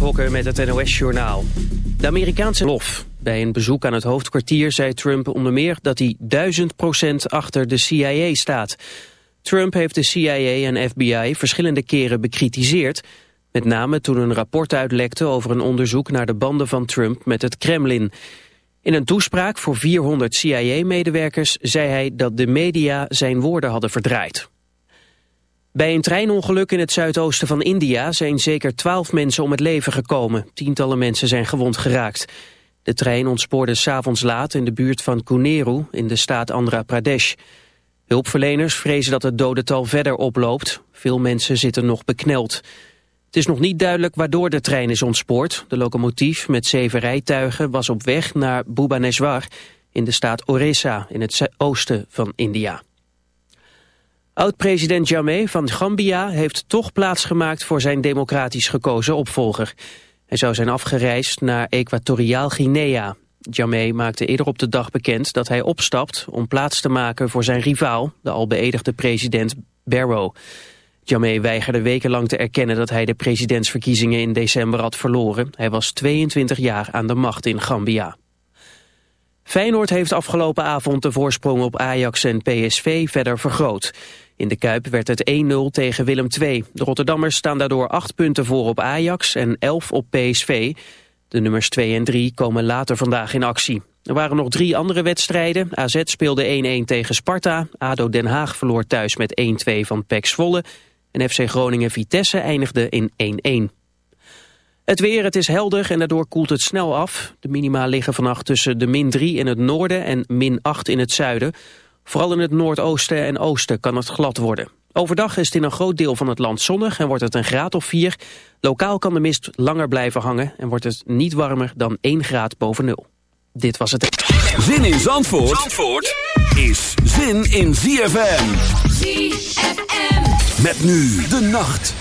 Mark met het NOS-journaal. De Amerikaanse lof. Bij een bezoek aan het hoofdkwartier zei Trump onder meer dat hij duizend procent achter de CIA staat. Trump heeft de CIA en FBI verschillende keren bekritiseerd... met name toen een rapport uitlekte over een onderzoek naar de banden van Trump met het Kremlin. In een toespraak voor 400 CIA-medewerkers zei hij dat de media zijn woorden hadden verdraaid. Bij een treinongeluk in het zuidoosten van India zijn zeker twaalf mensen om het leven gekomen. Tientallen mensen zijn gewond geraakt. De trein ontspoorde s'avonds laat in de buurt van Kuneru in de staat Andhra Pradesh. Hulpverleners vrezen dat het dodental verder oploopt. Veel mensen zitten nog bekneld. Het is nog niet duidelijk waardoor de trein is ontspoord. De locomotief met zeven rijtuigen was op weg naar Bhubaneswar in de staat Orissa in het oosten van India. Oud-president Jammeh van Gambia heeft toch plaatsgemaakt voor zijn democratisch gekozen opvolger. Hij zou zijn afgereisd naar Equatoriaal Guinea. Jammeh maakte eerder op de dag bekend dat hij opstapt om plaats te maken voor zijn rivaal, de al beëdigde president Barrow. Jammeh weigerde wekenlang te erkennen dat hij de presidentsverkiezingen in december had verloren. Hij was 22 jaar aan de macht in Gambia. Feyenoord heeft afgelopen avond de voorsprong op Ajax en PSV verder vergroot. In de Kuip werd het 1-0 tegen Willem II. De Rotterdammers staan daardoor 8 punten voor op Ajax en 11 op PSV. De nummers 2 en 3 komen later vandaag in actie. Er waren nog drie andere wedstrijden. AZ speelde 1-1 tegen Sparta. ADO Den Haag verloor thuis met 1-2 van PEC Zwolle. En FC Groningen-Vitesse eindigde in 1-1. Het weer, het is helder en daardoor koelt het snel af. De minima liggen vannacht tussen de min 3 in het noorden en min 8 in het zuiden. Vooral in het noordoosten en oosten kan het glad worden. Overdag is het in een groot deel van het land zonnig en wordt het een graad of 4. Lokaal kan de mist langer blijven hangen en wordt het niet warmer dan 1 graad boven nul. Dit was het. Zin in Zandvoort, Zandvoort is zin in ZFM. ZFM. Met nu de nacht.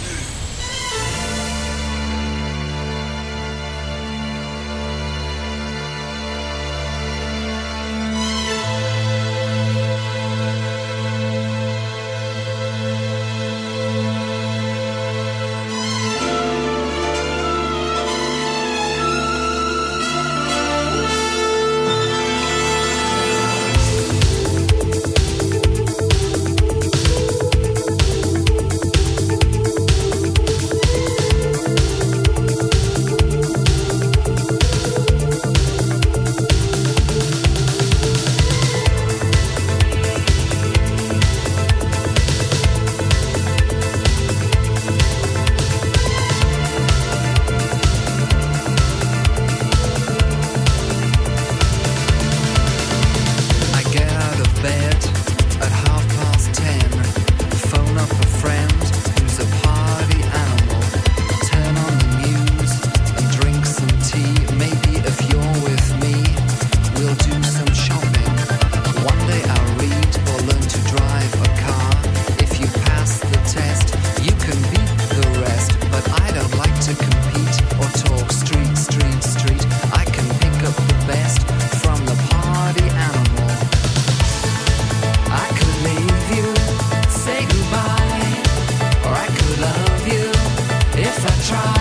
try.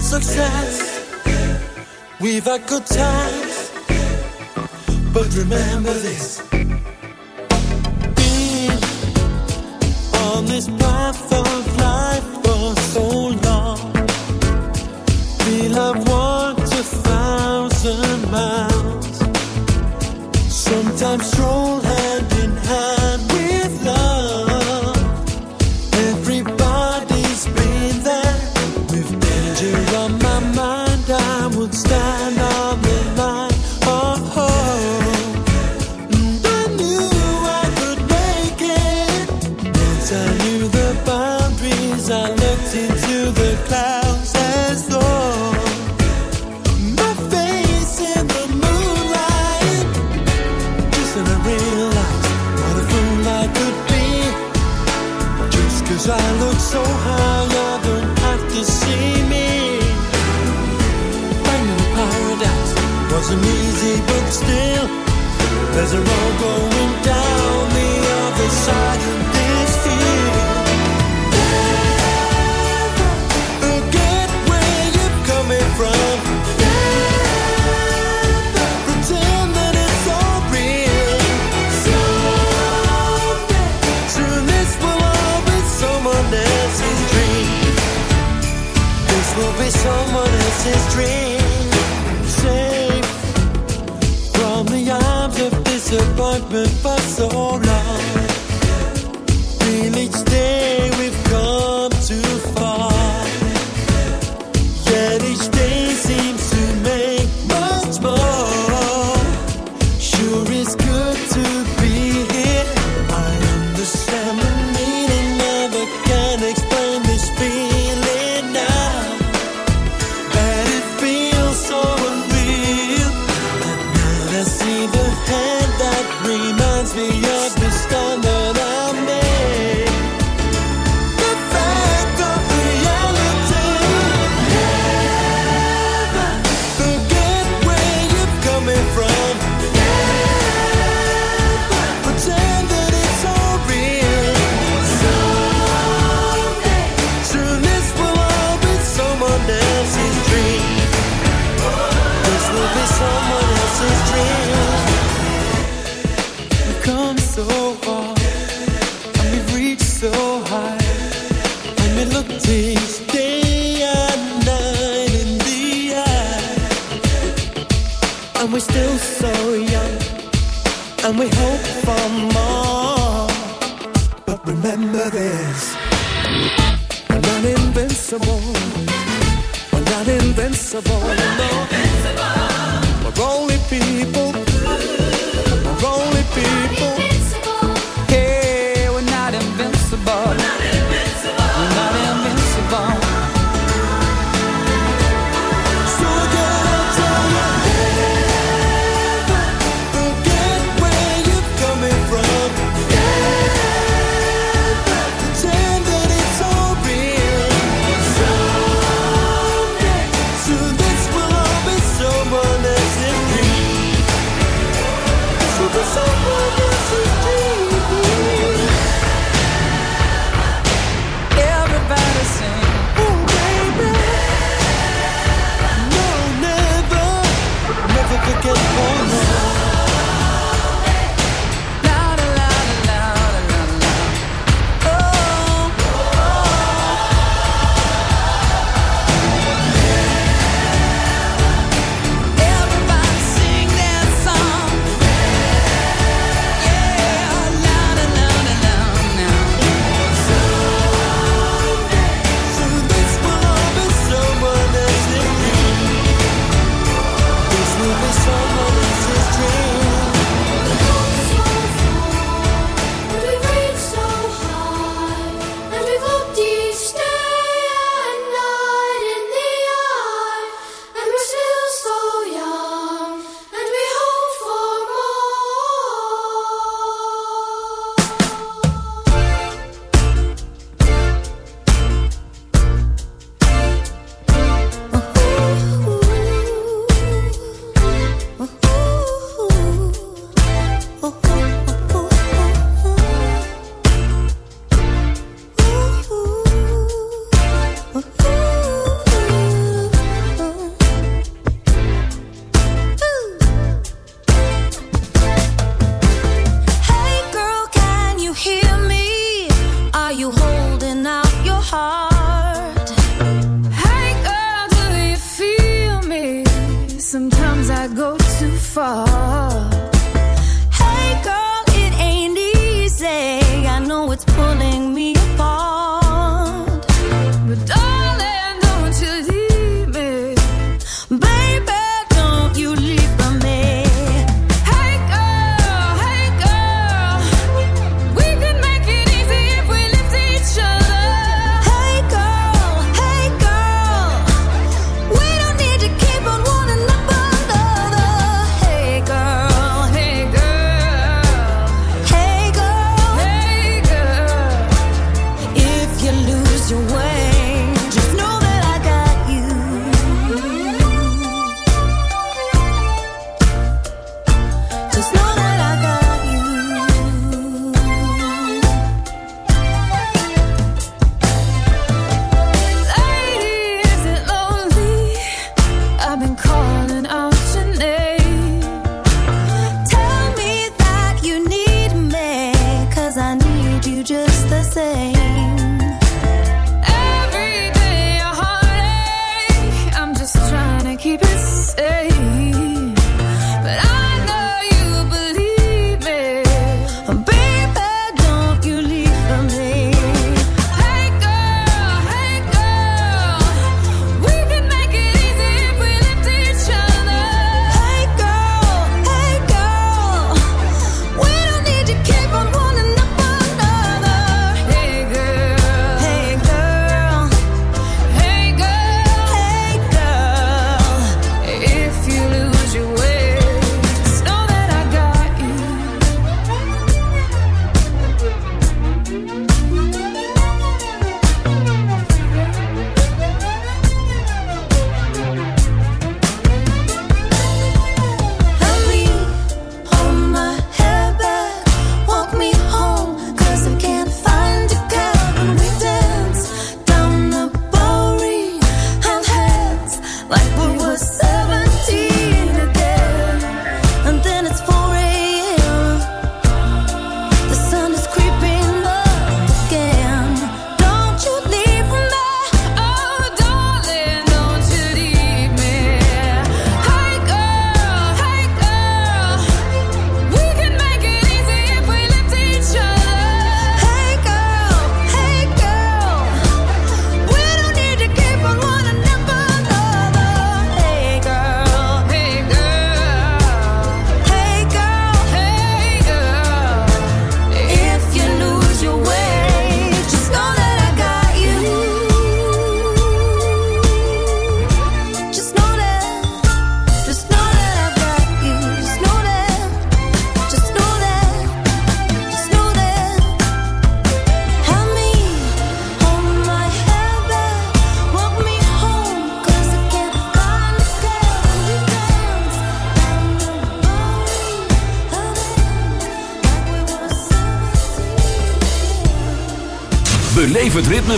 had success, we've had good times. But remember this Been on this path of life for so long. Feel I've walked a thousand miles, sometimes stroll hand in hand. There's a road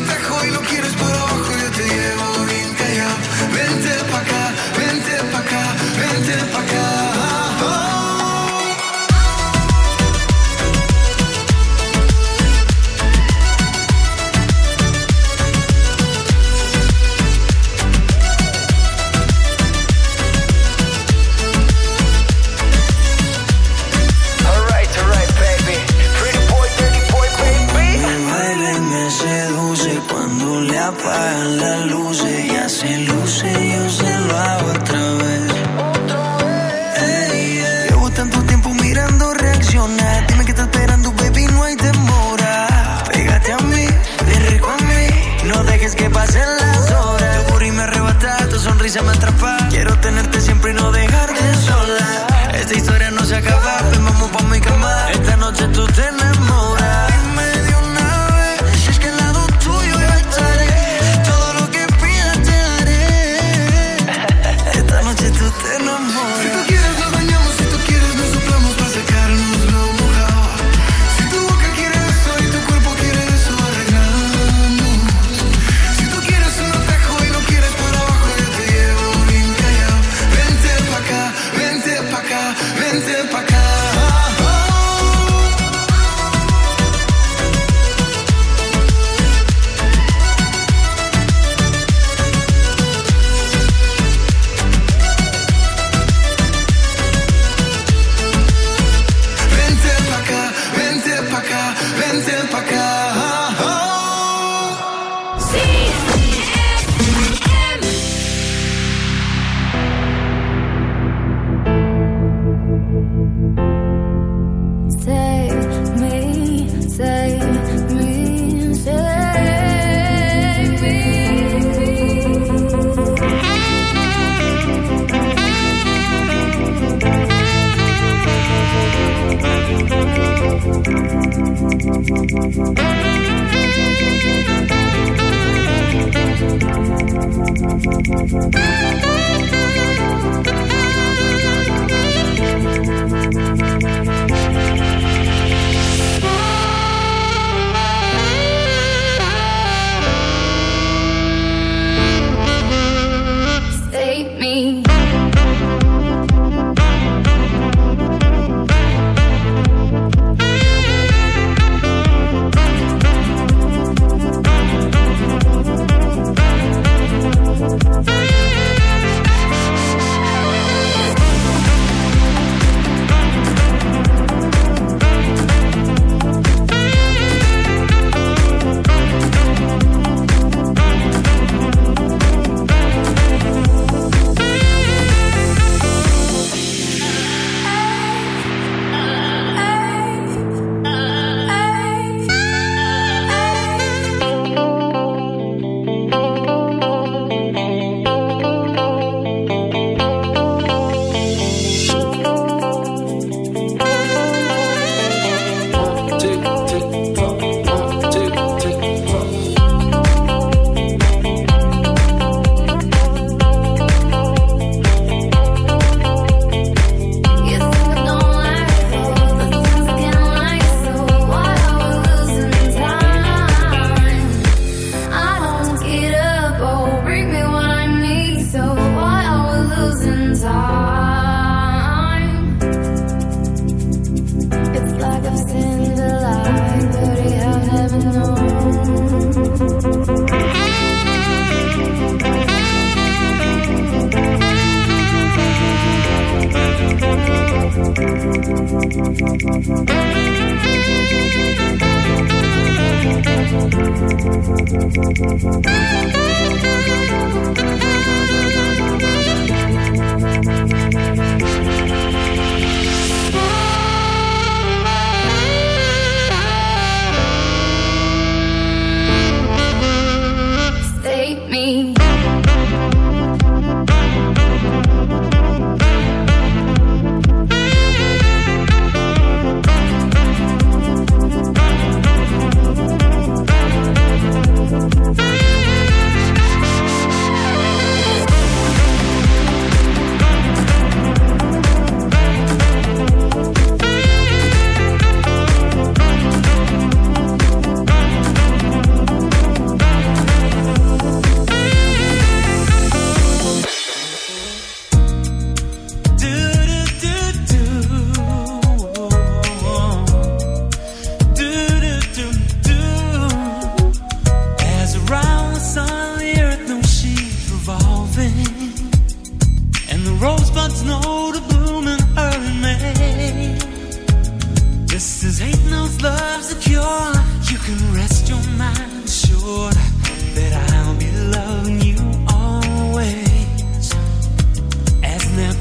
no te y lo quiero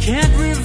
can't reveal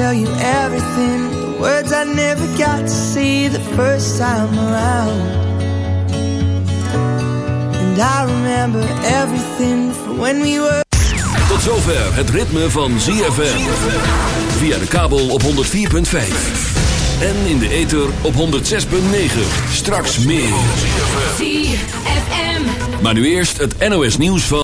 Tell you everything. The words I never got to see the first time around. And I remember everything from when we were. Tot zover het ritme van ZFM. Via de kabel op 104.5. En in de ether op 106.9. Straks meer. ZFM. Maar nu eerst het NOS nieuws van...